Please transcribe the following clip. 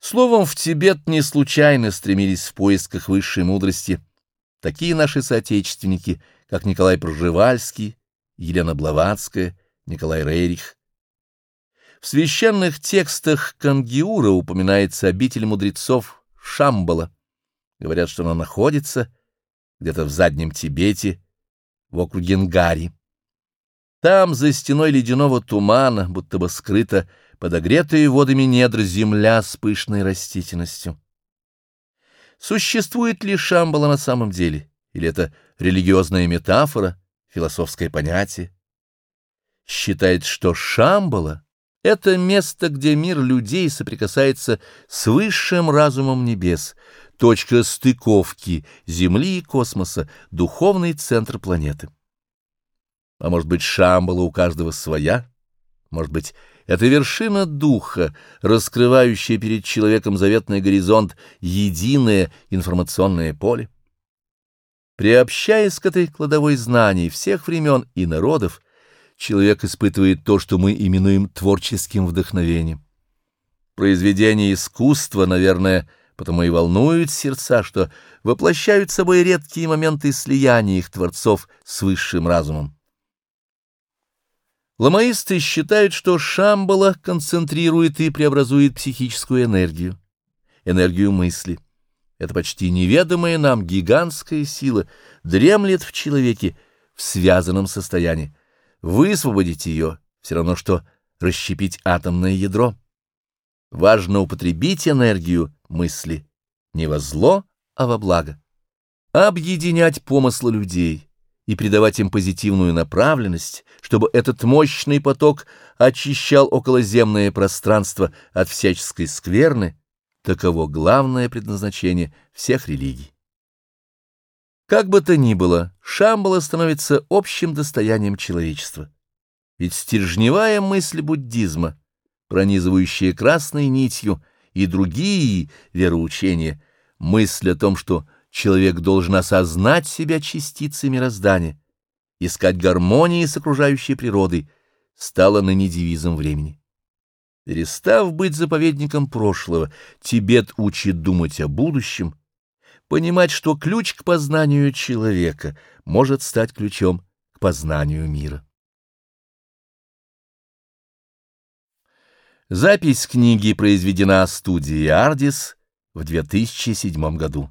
Словом, в Тибет не случайно стремились в поисках высшей мудрости такие наши соотечественники, как Николай Пржевальский, Елена Блаватская, Николай Рейрих. В священных текстах Кангиура упоминается обитель мудрецов Шамбала. Говорят, что она находится где-то в Заднем Тибете, в округе Нгари. Там, за стеной ледяного тумана, будто бы скрыта подогретая водами недр земля с пышной растительностью. Существует ли Шамбала на самом деле, или это религиозная метафора, философское понятие? Считает, что Шамбала — это место, где мир людей соприкасается с высшим разумом небес, точка стыковки Земли и космоса, духовный центр планеты. А может быть, Шамбала у каждого своя? Может быть, это вершина духа, раскрывающая перед человеком заветный горизонт, единое информационное поле? Приобщаясь к этой кладовой знаний всех времен и народов, человек испытывает то, что мы именуем творческим вдохновением. Произведения искусства, наверное, потому и волнуют сердца, что воплощают собой редкие моменты слияния их творцов с высшим разумом. Ламаисты считают, что Шамбала концентрирует и преобразует психическую энергию, энергию мысли. Это почти неведомая нам гигантская сила дремлет в человеке в связанном состоянии. Высвободить ее все равно, что расщепить атомное ядро. Важно употребить энергию мысли не во зло, а во благо. Объединять помыслы людей и придавать им позитивную направленность, чтобы этот мощный поток очищал околоземное пространство от всяческой скверны, таково главное предназначение всех религий. Как бы то ни было, Шамбала становится общим достоянием человечества. Ведь стержневая мысль буддизма, пронизывающая красной нитью и другие вероучения, мысль о том, что человек должен осознать себя частицей мироздания, искать гармонии с окружающей природой, стало ныне девизом времени. Перестав быть заповедником прошлого, Тибет учит думать о будущем, понимать, что ключ к познанию человека может стать ключом к познанию мира. Запись книги произведена студией «Ардис» в 2007 году.